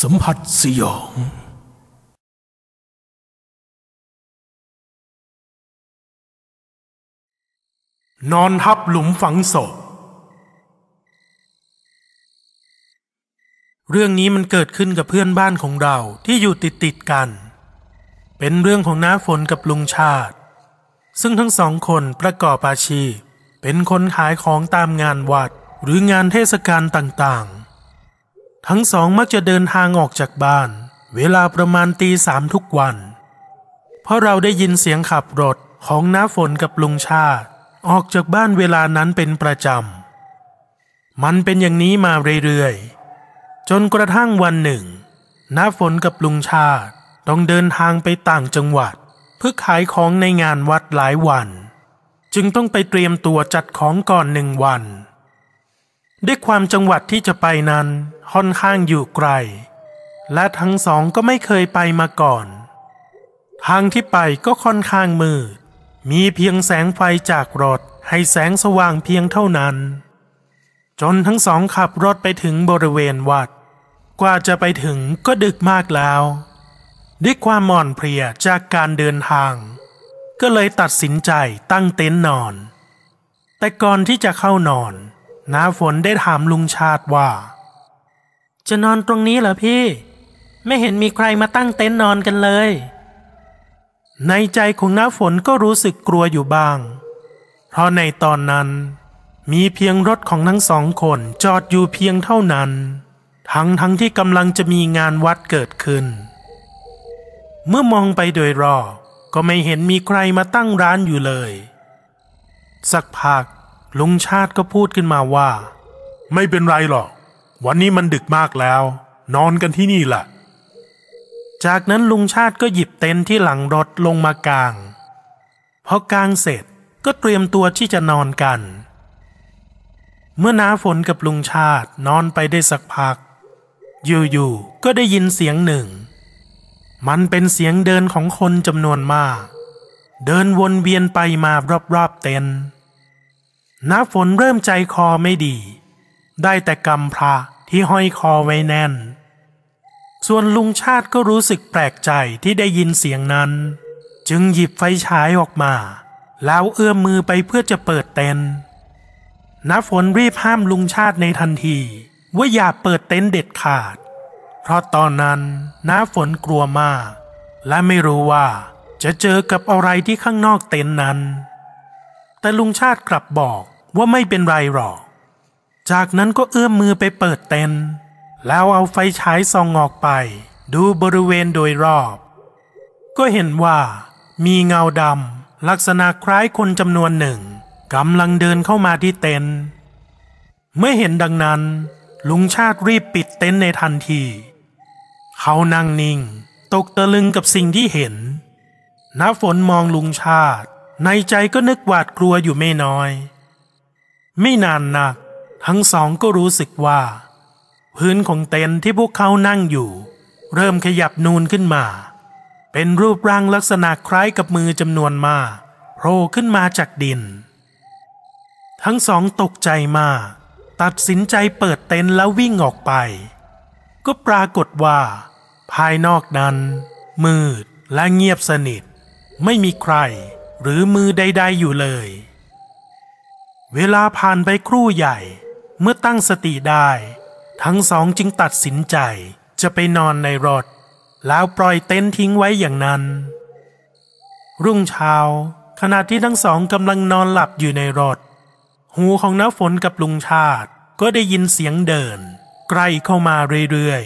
สัมผัสสยอง นอนทับหลุมฝังศพ เรื่องนี้มันเกิดขึ้นกับเพื่อนบ้านของเราที่อยู่ติดติดกัน เป็นเรื่องของน้าฝนกับลุงชาติ ซึ่งทั้งสองคนประกอบอาชีพ เป็นคนขายของตามงานวัดหรืองานเทศกาลต่างๆ ทั้งสองมักจะเดินทางออกจากบ้าน เวลาประมาณตีสามทุกวัน เพราะเราได้ยินเสียงขับรถของน้าฝนกับลุงชาติ ออกจากบ้านเวลานั้นเป็นประจำ มันเป็นอย่างนี้มาเรื่อยๆ จนกระทั่งวันหนึ่งน้าฝนกับลุงชาติต้องเดินทางไปต่างจังหวัด เพื่อขายของในงานวัดหลายวัน จึงต้องไปเตรียมตัวจัดของก่อนหนึ่งวัน ด้วยความจังหวัดที่จะไปนั้น ค่อนข้างอยู่ไกล และทั้งสองก็ไม่เคยไปมาก่อน ทางที่ไปก็ค่อนข้างมืด มีเพียงแสงไฟจากรถให้แสงสว่างเพียงเท่านั้น จนทั้งสองขับรถไปถึงบริเวณวัด กว่าจะไปถึงก็ดึกมากแล้ว ด้วยความอ่อนเพลียจากการเดินทาง ก็เลยตัดสินใจตั้งเต็นท์นอน แต่ก่อนที่จะเข้านอนน้าฝนได้ถามลุงชาติว่า จะนอนตรงนี้เหรอพี่ ไม่เห็นมีใครมาตั้งเต็นท์นอนกันเลย ในใจของน้าฝนก็รู้สึกกลัวอยู่บ้าง เพราะในตอนนั้น มีเพียงรถของทั้งสองคนจอดอยู่เพียงเท่านั้น ทั้งทั้งที่กำลังจะมีงานวัดเกิดขึ้น เมื่อมองไปโดยรอบก็ไม่เห็นมีใครมาตั้งร้านอยู่เลย สักพักลุงชาติก็พูดขึ้นมาว่า ไม่เป็นไรหรอก วันนี้มันดึกมากแล้ว นอนกันที่นี่แหละจากนั้นลุงชาติก็หยิบเต็นท์ที่หลังรถลงมากางพอกางเสร็จก็เตรียมตัวที่จะนอนกัน เมื่อน้าฝนกับลุงชาตินอนไปได้สักพัก อยู่ๆก็ได้ยินเสียงหนึ่ง มันเป็นเสียงเดินของคนจำนวนมาก เดินวนเวียนไปมารอบๆเต็นท์น้าฝนเริ่มใจคอไม่ดี ได้แต่กำพระที่ห้อยคอไว้แน่น ส่วนลุงชาติก็รู้สึกแปลกใจที่ได้ยินเสียงนั้น จึงหยิบไฟฉายออกมา แล้วเอื้อมมือไปเพื่อจะเปิดเต็นท์น้าฝนรีบห้ามลุงชาติในทันที ว่าอย่าเปิดเต็นท์เด็ดขาด เพราะตอนนั้นน้าฝนกลัวมาก และไม่รู้ว่าจะเจอกับอะไรที่ข้างนอกเต็นท์นั้น แต่ลุงชาติกลับบอกว่าไม่เป็นไรหรอก จากนั้นก็เอื้อมมือไปเปิดเต็นท์แล้วเอาไฟฉายส่องออกไป ดูบริเวณโดยรอบ ก็เห็นว่า มีเงาดำลักษณะคล้ายคนจำนวนหนึ่งกำลังเดินเข้ามาที่เต็นท์เมื่อเห็นดังนั้น ลุงชาติรีบปิดเต็นท์ในทันที เขานั่งนิ่ง ตกตะลึงกับสิ่งที่เห็นน้าฝนมองลุงชาติ ในใจก็นึกหวาดกลัวอยู่ไม่น้อย ไม่นานนัก ทั้งสองก็รู้สึกว่า พื้นของเต็นท์ที่พวกเขานั่งอยู่ เริ่มขยับนูนขึ้นมา เป็นรูปร่างลักษณะคล้ายกับมือจำนวนมากโผล่ขึ้นมาจากดิน ทั้งสองตกใจมากตัดสินใจเปิดเต็นท์แล้ววิ่งออกไป ก็ปรากฏว่า ภายนอกนั้น มืดและเงียบสนิท ไม่มีใคร หรือมือใด ๆอยู่เลย เวลาผ่านไปครู่ใหญ่ เมื่อตั้งสติได้ ทั้งสองจึงตัดสินใจจะไปนอนในรถ แล้วปล่อยเต็นท์ทิ้งไว้อย่างนั้น รุ่งเช้า ขณะที่ทั้งสองกำลังนอนหลับอยู่ในรถ หูของน้าฝนกับลุงชาติก็ได้ยินเสียงเดิน ใกล้เข้ามาเรื่อย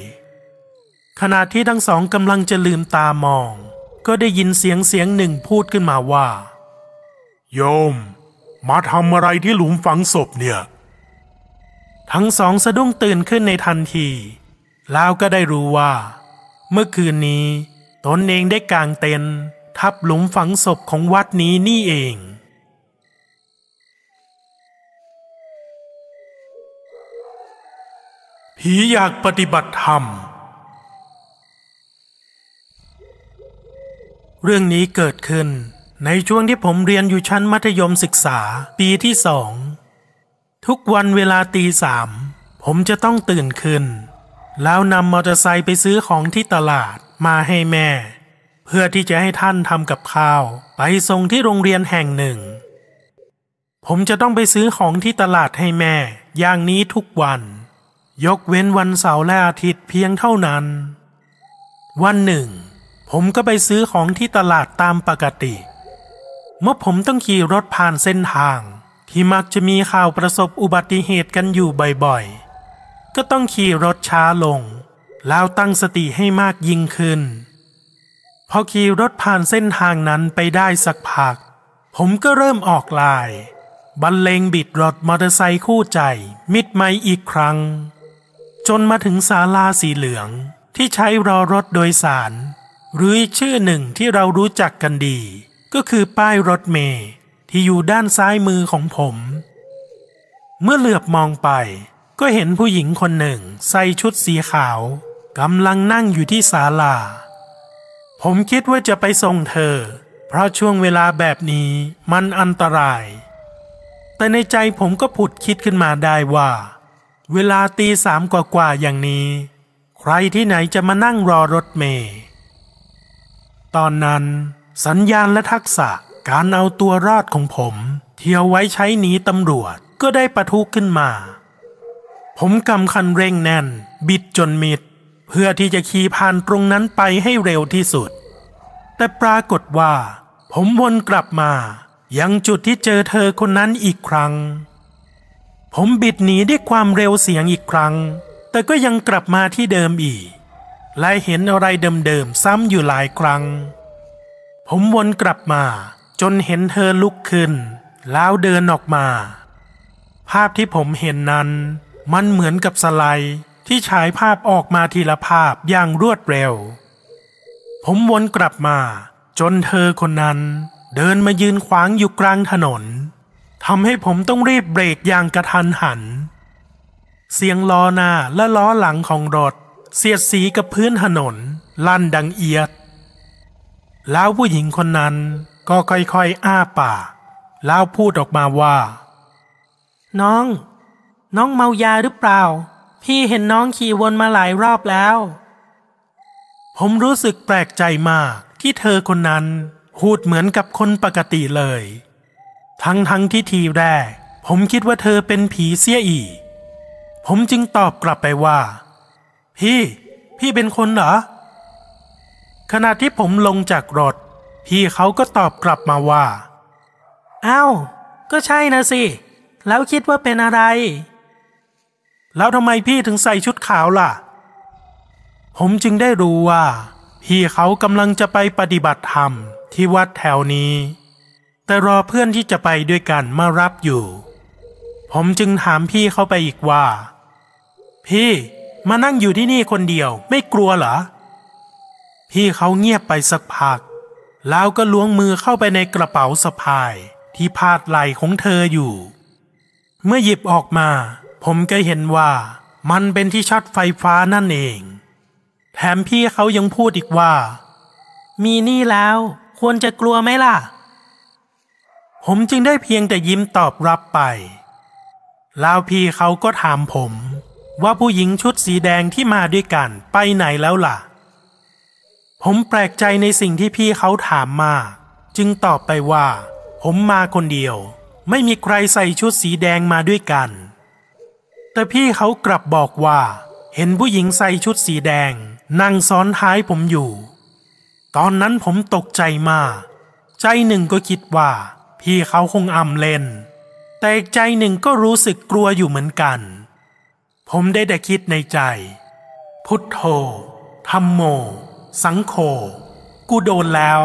ๆขณะที่ทั้งสองกำลังจะลืมตามอง ก็ได้ยินเสียงเสียงหนึ่งพูดขึ้นมาว่า โยม มาทำอะไรที่หลุมฝังศพเนี่ย ทั้งสองสะดุ้งตื่นขึ้นในทันที แล้วก็ได้รู้ว่า เมื่อคืนนี้ตนเองได้กางเต็นท์ทับหลุมฝังศพของวัดนี้นี่เอง ผีอยากปฏิบัติธรรม เรื่องนี้เกิดขึ้นในช่วงที่ผมเรียนอยู่ชั้นมัธยมศึกษาปีที่สอง ทุกวันเวลาตีสามผมจะต้องตื่นขึ้น แล้วนำมอเตอร์ไซค์ไปซื้อของที่ตลาดมาให้แม่ เพื่อที่จะให้ท่านทำกับข้าว ไปส่งที่โรงเรียนแห่งหนึ่ง ผมจะต้องไปซื้อของที่ตลาดให้แม่ อย่างนี้ทุกวัน ยกเว้นวันเสาร์และอาทิตย์เพียงเท่านั้น วันหนึ่ง ผมก็ไปซื้อของที่ตลาดตามปกติ เมื่อผมต้องขี่รถผ่านเส้นทาง ที่มักจะมีข่าวประสบอุบัติเหตุกันอยู่บ่อยๆ ก็ต้องขี่รถช้าลง แล้วตั้งสติให้มากยิ่งขึ้น พอขี่รถผ่านเส้นทางนั้นไปได้สักพัก ผมก็เริ่มออกลาย บรรเลงบิดรถมอเตอร์ไซค์คู่ใจ มิดไม่อีกครั้ง จนมาถึงศาลาสีเหลืองที่ใช้รอรถโดยสาร หรือชื่อหนึ่งที่เรารู้จักกันดี ก็คือป้ายรถเมล์ ที่อยู่ด้านซ้ายมือของผม เมื่อเหลือบมองไป ก็เห็นผู้หญิงคนหนึ่งใส่ชุดสีขาวกำลังนั่งอยู่ที่ศาลา ผมคิดว่าจะไปส่งเธอ เพราะช่วงเวลาแบบนี้มันอันตราย แต่ในใจผมก็ผุดคิดขึ้นมาได้ว่า เวลาตีสามกว่าๆอย่างนี้ ใครที่ไหนจะมานั่งรอรถเมย์ตอนนั้นสัญญาณและทักษะ การเอาตัวรอดของผมเที่เอาไว้ใช้หนีตำรวจก็ได้ประทุขึ้นมา ผมกำคันเร่งแน่น บิดจนมิด เพื่อที่จะขี่ผ่านตรงนั้นไปให้เร็วที่สุด แต่ปรากฏว่า ผมวนกลับมา ยังจุดที่เจอเธอคนนั้นอีกครั้ง ผมบิดหนีด้วยความเร็วเสียงอีกครั้ง แต่ก็ยังกลับมาที่เดิมอีก และเห็นอะไรเดิมๆซ้ำอยู่หลายครั้ง ผมวนกลับมา จนเห็นเธอลุกขึ้น แล้วเดินออกมา ภาพที่ผมเห็นนั้น มันเหมือนกับสไลด์ที่ฉายภาพออกมาทีละภาพอย่างรวดเร็ว ผมวนกลับมา จนเธอคนนั้น เดินมายืนขวางอยู่กลางถนนทำให้ผมต้องรีบเบรกอย่างกระทันหัน เสียงล้อหน้าและล้อหลังของรถ เสียดสีกับพื้นถนน ลั่นดังเอียด แล้วผู้หญิงคนนั้น ก็ค่อยๆ อ้าปากแล้วพูดออกมาว่า น้อง น้องเมายาหรือเปล่า พี่เห็นน้องขี่วนมาหลายรอบแล้ว ผมรู้สึกแปลกใจมากที่เธอคนนั้นพูดเหมือนกับคนปกติเลย ทั้งทั้งที่ทีแรก ผมคิดว่าเธอเป็นผีเสียอีก ผมจึงตอบกลับไปว่า พี่ พี่เป็นคนเหรอขณะที่ผมลงจากรถ พี่เขาก็ตอบกลับมาว่า อ้าว ก็ใช่นะสิ แล้วคิดว่าเป็นอะไร แล้วทำไมพี่ถึงใส่ชุดขาวล่ะ ผมจึงได้รู้ว่า พี่เขากำลังจะไปปฏิบัติธรรมที่วัดแถวนี้ แต่รอเพื่อนที่จะไปด้วยกันมารับอยู่ ผมจึงถามพี่เขาไปอีกว่า พี่มานั่งอยู่ที่นี่คนเดียวไม่กลัวเหรอ พี่เขาเงียบไปสักพัก แล้วก็ล้วงมือเข้าไปในกระเป๋าสะพาย ที่พาดไหล่ของเธออยู่ เมื่อหยิบออกมา ผมก็เห็นว่ามันเป็นที่ช็อตไฟฟ้านั่นเอง แถมพี่เขายังพูดอีกว่า มีนี่แล้วควรจะกลัวไหมล่ะ ผมจึงได้เพียงแต่ยิ้มตอบรับไป แล้วพี่เขาก็ถามผม ว่าผู้หญิงชุดสีแดงที่มาด้วยกันไปไหนแล้วล่ะ ผมแปลกใจในสิ่งที่พี่เขาถามมา จึงตอบไปว่า ผมมาคนเดียว ไม่มีใครใส่ชุดสีแดงมาด้วยกัน แต่พี่เขากลับบอกว่า เห็นผู้หญิงใส่ชุดสีแดง นั่งซ้อนท้ายผมอยู่ ตอนนั้นผมตกใจมาก ใจหนึ่งก็คิดว่า พี่เขาคงอำเล่น แต่อีกใจหนึ่งก็รู้สึกกลัวอยู่เหมือนกัน ผมได้แต่คิดในใจ พุทโธธรรมโม สังโฆกูโดนแล้ว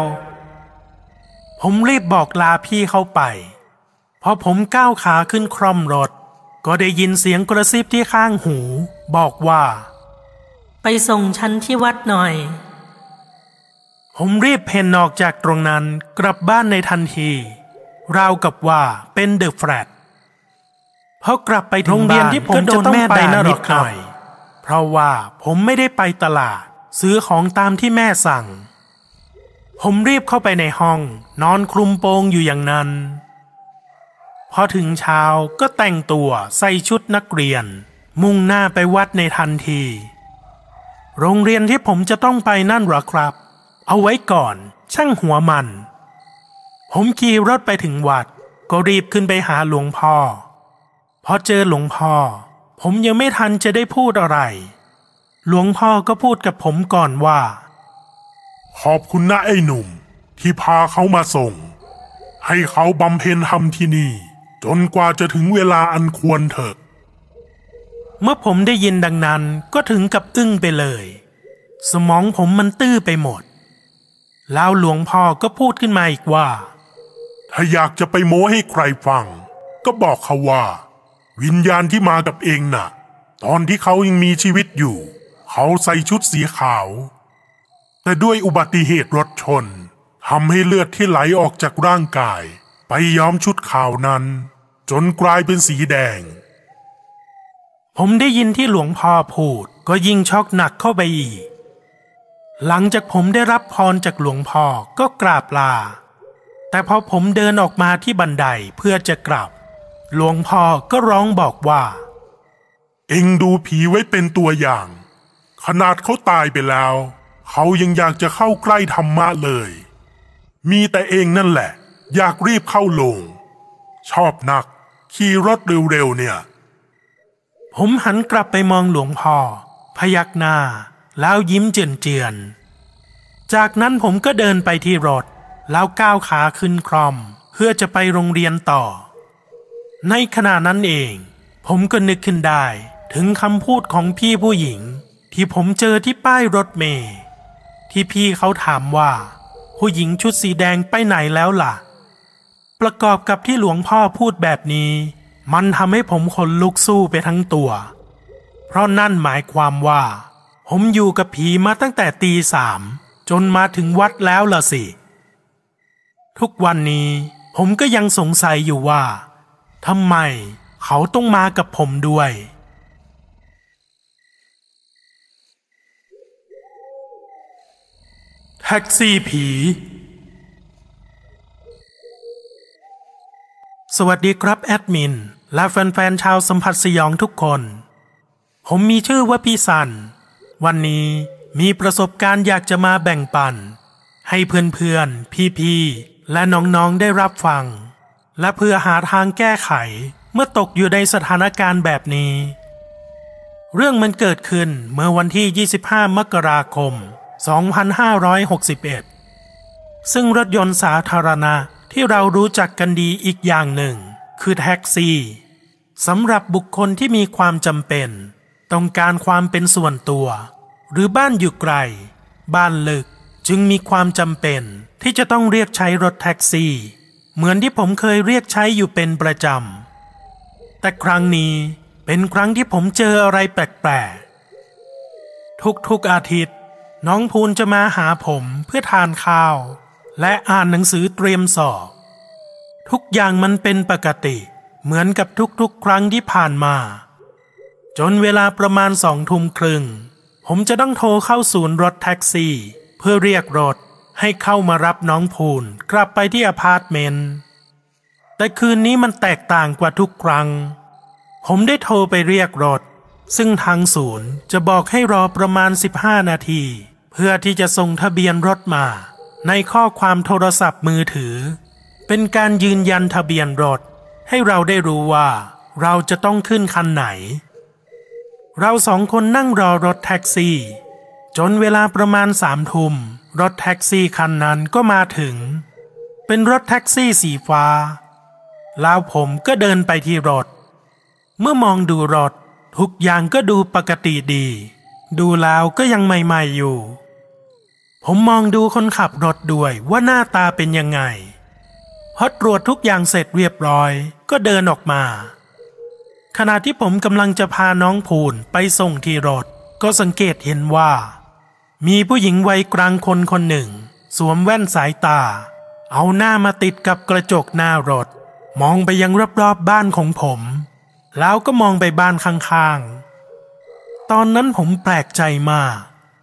ผมรีบบอกลาพี่เข้าไป พอผมก้าวขาขึ้นคร่อมรถ ก็ได้ยินเสียงกระซิบที่ข้างหู บอกว่า ไปส่งฉันที่วัดหน่อย ผมรีบเพ่นออกจากตรงนั้นกลับบ้านในทันทีราวกับว่าเป็นเดอะแฟลตเพราะกลับไปถึงบ้านที่ผมจะต้องไปนรกหน่อย เพราะว่าผมไม่ได้ไปตลาด ซื้อของตามที่แม่สั่ง ผมรีบเข้าไปในห้อง นอนคลุมโปงอยู่อย่างนั้น พอถึงเช้าก็แต่งตัวใส่ชุดนักเรียน มุ่งหน้าไปวัดในทันที โรงเรียนที่ผมจะต้องไปนั่นหรอครับ เอาไว้ก่อน ช่างหัวมัน ผมขี่รถไปถึงวัด ก็รีบขึ้นไปหาหลวงพ่อ พอเจอหลวงพ่อ ผมยังไม่ทันจะได้พูดอะไร หลวงพ่อก็พูดกับผมก่อนว่า ขอบคุณนะไอ้หนุ่ม ที่พาเขามาส่ง ให้เขาบำเพ็ญธรรมที่นี่ จนกว่าจะถึงเวลาอันควรเถิดเมื่อผมได้ยินดังนั้นก็ถึงกับอึ้งไปเลย สมองผมมันตื้อไปหมด แล้วหลวงพ่อก็พูดขึ้นมาอีกว่า ถ้าอยากจะไปโม้ให้ใครฟัง ก็บอกเขาว่า วิญญาณที่มากับเองน่ะ ตอนที่เขายังมีชีวิตอยู่ เขาใส่ชุดสีขาว แต่ด้วยอุบัติเหตุรถชนทำให้เลือดที่ไหลออกจากร่างกาย ไปย้อมชุดขาวนั้น จนกลายเป็นสีแดง ผมได้ยินที่หลวงพ่อพูดก็ยิ่งช็อกหนักเข้าไปอีก หลังจากผมได้รับพรจากหลวงพ่อก็กราบลา แต่พอผมเดินออกมาที่บันไดเพื่อจะกลับ หลวงพ่อก็ร้องบอกว่า เอ็งดูผีไว้เป็นตัวอย่าง ขนาดเขาตายไปแล้ว เขายังอยากจะเข้าใกล้ธรรมะเลย มีแต่เองนั่นแหละ อยากรีบเข้าโลง ชอบนัก ขี่รถเร็วๆเนี่ย ผมหันกลับไปมองหลวงพ่อ พยักหน้า แล้วยิ้มเจือนๆ จากนั้นผมก็เดินไปที่รถ แล้วก้าวขาขึ้นครอม เพื่อจะไปโรงเรียนต่อ ในขณะนั้นเอง ผมก็นึกขึ้นได้ถึงคำพูดของพี่ผู้หญิง ที่ผมเจอที่ป้ายรถเมล์ที่พี่เขาถามว่า ผู้หญิงชุดสีแดงไปไหนแล้วล่ะ ประกอบกับที่หลวงพ่อพูดแบบนี้ มันทำให้ผมขนลุกสู้ไปทั้งตัว เพราะนั่นหมายความว่า ผมอยู่กับผีมาตั้งแต่ตีสามจนมาถึงวัดแล้วล่ะสิ ทุกวันนี้ผมก็ยังสงสัยอยู่ว่าทำไมเขาต้องมากับผมด้วย แท็กซี่ผี สวัสดีครับแอดมิน และแฟนๆชาวสัมผัสสยองทุกคน ผมมีชื่อว่าพี่สัน วันนี้มีประสบการณ์อยากจะมาแบ่งปัน ให้เพื่อนๆ พี่ๆ และน้องๆ ได้รับฟัง และเพื่อหาทางแก้ไขเมื่อตกอยู่ในสถานการณ์แบบนี้ เรื่องมันเกิดขึ้นเมื่อวันที่ 25 มกราคม 2561 ซึ่งรถยนต์สาธารณะที่เรารู้จักกันดีอีกอย่างหนึ่ง คือแท็กซี่สำหรับบุคคลที่มีความจำเป็น ต้องการความเป็นส่วนตัว หรือบ้านอยู่ไกล บ้านลึกจึงมีความจำเป็นที่จะต้องเรียกใช้รถแท็กซี่ เหมือนที่ผมเคยเรียกใช้อยู่เป็นประจำ แต่ครั้งนี้เป็นครั้งที่ผมเจออะไรแปลกๆ ทุกๆอาทิตย์ น้องพูนจะมาหาผมเพื่อทานข้าว และอ่านหนังสือเตรียมสอบ ทุกอย่างมันเป็นปกติ เหมือนกับทุกๆ ครั้งที่ผ่านมา จนเวลาประมาณสองทุ่มครึ่ง ผมจะต้องโทรเข้าศูนย์รถแท็กซี่ เพื่อเรียกรถให้เข้ามารับน้องพูนกลับไปที่อพาร์ตเมนต์แต่คืนนี้มันแตกต่างกว่าทุกครั้ง ผมได้โทรไปเรียกรถ ซึ่งทางศูนย์จะบอกให้รอประมาณ 15 นาที เพื่อที่จะส่งทะเบียนรถมา ในข้อความโทรศัพท์มือถือ เป็นการยืนยันทะเบียนรถ ให้เราได้รู้ว่า เราจะต้องขึ้นคันไหน เราสองคนนั่งรอรถแท็กซี่ จนเวลาประมาณสามทุ่มรถแท็กซี่คันนั้นก็มาถึง เป็นรถแท็กซี่สีฟ้า แล้วผมก็เดินไปที่รถ เมื่อมองดูรถ ทุกอย่างก็ดูปกติดี ดูแล้วก็ยังใหม่ๆอยู่ ผมมองดูคนขับรถด้วยว่าหน้าตาเป็นยังไงพอตรวจทุกอย่างเสร็จเรียบร้อยก็เดินออกมา ขณะที่ผมกำลังจะพาน้องพูนไปส่งที่รถ ก็สังเกตเห็นว่า มีผู้หญิงวัยกลางคนคนหนึ่ง สวมแว่นสายตา เอาหน้ามาติดกับกระจกหน้ารถ มองไปยังรอบๆบบ้านของผม แล้วก็มองไปบ้านข้างๆ ตอนนั้นผมแปลกใจมาก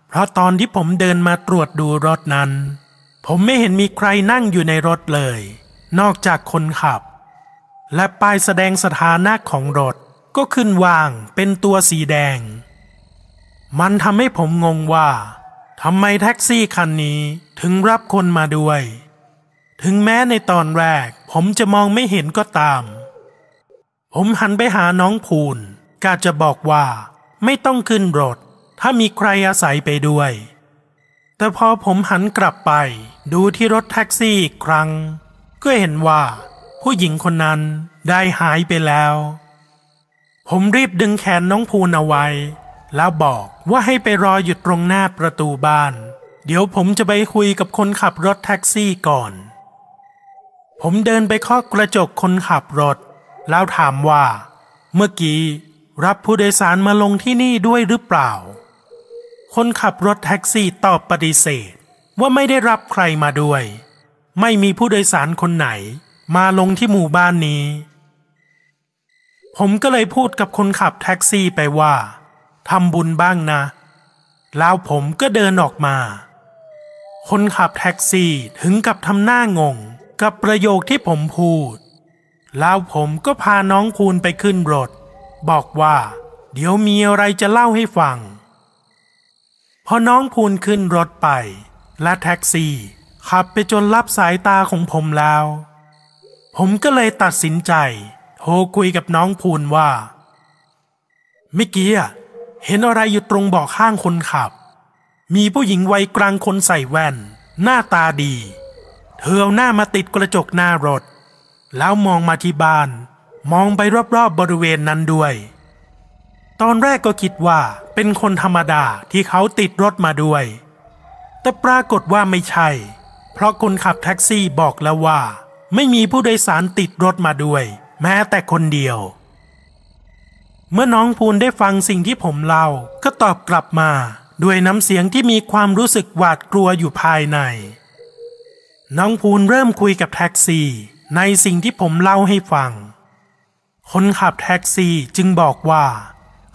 เพราะตอนที่ผมเดินมาตรวจดูรถนั้น ผมไม่เห็นมีใครนั่งอยู่ในรถเลย นอกจากคนขับ และป้ายแสดงสถานะของรถก็ขึ้นวางเป็นตัวสีแดง มันทำให้ผมงงว่าทำไมแท็กซี่คันนี้ถึงรับคนมาด้วย ถึงแม้ในตอนแรกผมจะมองไม่เห็นก็ตาม ผมหันไปหาน้องภูนกาจะบอกว่า ไม่ต้องขึ้นรถ ถ้ามีใครอาศัยไปด้วย แต่พอผมหันกลับไป ดูที่รถแท็กซี่อีกครั้ง ก็เห็นว่า ผู้หญิงคนนั้นได้หายไปแล้ว ผมรีบดึงแขนน้องภูนเอาไว้ แล้วบอกว่าให้ไปรออยู่ตรงหน้าประตูบ้าน เดี๋ยวผมจะไปคุยกับคนขับรถแท็กซี่ก่อน ผมเดินไปเคาะกระจกคนขับรถ แล้วถามว่า เมื่อกี้รับผู้โดยสารมาลงที่นี่ด้วยหรือเปล่า คนขับรถแท็กซี่ตอบปฏิเสธว่าไม่ได้รับใครมาด้วย ไม่มีผู้โดยสารคนไหน มาลงที่หมู่บ้านนี้ ผมก็เลยพูดกับคนขับแท็กซี่ไปว่าทำบุญบ้างนะ แล้วผมก็เดินออกมา คนขับแท็กซี่ถึงกับทำหน้างงกับประโยคที่ผมพูด แล้วผมก็พาน้องคูณไปขึ้นรถ บอกว่า เดี๋ยวมีอะไรจะเล่าให้ฟัง พอน้องพูนขึ้นรถไป และแท็กซี่ ขับไปจนรับสายตาของผมแล้ว ผมก็เลยตัดสินใจ โทรคุยกับน้องพูนว่าเมื่อกี้เห็นอะไรอยู่ตรงเบาะข้างคนขับ มีผู้หญิงวัยกลางคนใส่แว่น หน้าตาดี เธอเอาหน้ามาติดกระจกหน้ารถ แล้วมองมาที่บ้าน มองไปรอบๆบบริเวณนั้นด้วย ตอนแรกก็คิดว่าเป็นคนธรรมดาที่เขาติดรถมาด้วย แต่ปรากฏว่าไม่ใช่ เพราะคนขับแท็กซี่บอกแล้วว่า ไม่มีผู้โดยสารติดรถมาด้วย แม้แต่คนเดียว เมื่อน้องภูนได้ฟังสิ่งที่ผมเล่าก็ตอบกลับมาด้วยน้ำเสียงที่มีความรู้สึกหวาดกลัวอยู่ภายใน น้องภูนเริ่มคุยกับแท็กซี่ ในสิ่งที่ผมเล่าให้ฟัง คนขับแท็กซี่จึงบอกว่า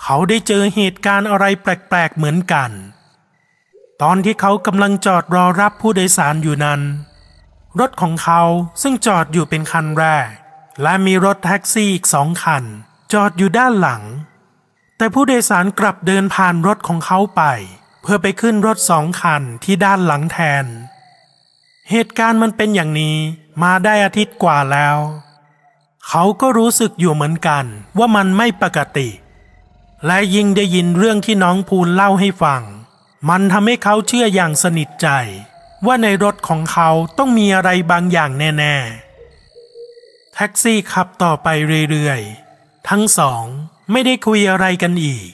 เขาได้เจอเหตุการณ์อะไรแปลกๆเหมือนกัน ตอนที่เขากำลังจอดรอรับผู้โดยสารอยู่นั้น รถของเขาซึ่งจอดอยู่เป็นคันแรก และมีรถแท็กซี่อีกสองคัน จอดอยู่ด้านหลัง แต่ผู้โดยสารกลับเดินผ่านรถของเขาไป เพื่อไปขึ้นรถสองคันที่ด้านหลังแทน เหตุการณ์มันเป็นอย่างนี้ มาได้อาทิตย์กว่าแล้ว เขาก็รู้สึกอยู่เหมือนกันว่ามันไม่ปกติ และยิ่งได้ยินเรื่องที่น้องภูลเล่าให้ฟัง มันทำให้เขาเชื่ออย่างสนิทใจ ว่าในรถของเขาต้องมีอะไรบางอย่างแน่ ๆ แท็กซี่ขับต่อไปเรื่อยๆ ทั้งสองไม่ได้คุยอะไรกันอีก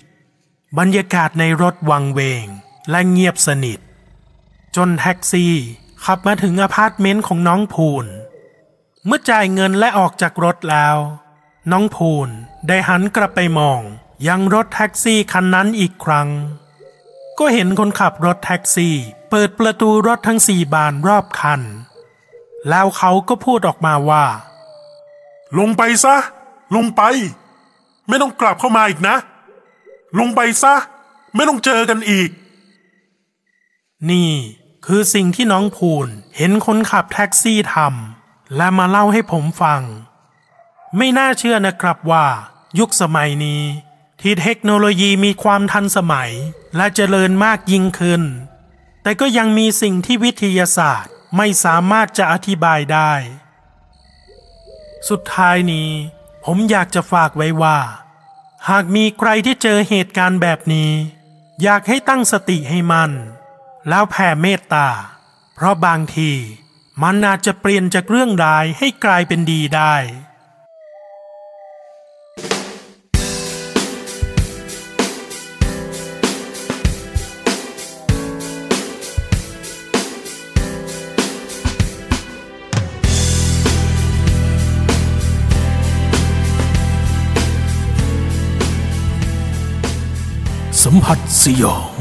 บรรยากาศในรถวังเวงและเงียบสนิท จนแท็กซี่ ขับมาถึงอพาร์ตเมนต์ของน้องภูลเมื่อจ่ายเงินและออกจากรถแล้ว น้องภูลได้หันกลับไปมอง ยังรถแท็กซี่คันนั้นอีกครั้ง ก็เห็นคนขับรถแท็กซี่ เปิดประตูรถทั้งสี่บานรอบคัน แล้วเขาก็พูดออกมาว่า ลงไปซะ ลงไป ไม่ต้องกลับเข้ามาอีกนะ ลงไปซะ ไม่ต้องเจอกันอีก นี่ คือสิ่งที่น้องภูลเห็นคนขับแท็กซี่ทำและมาเล่าให้ผมฟัง ไม่น่าเชื่อนะครับว่า ยุคสมัยนี้ ที่เทคโนโลยีมีความทันสมัย และเจริญมากยิ่งขึ้น แต่ก็ยังมีสิ่งที่วิทยาศาสตร์ไม่สามารถจะอธิบายได้ สุดท้ายนี้ ผมอยากจะฝากไว้ว่า หากมีใครที่เจอเหตุการณ์แบบนี้ อยากให้ตั้งสติให้มัน่น แล้วแผ่เมตตา เพราะบางทีมันอาจจะเปลี่ยนจากเรื่องร้ายให้กลายเป็นดีได้ สัมผัสสยอง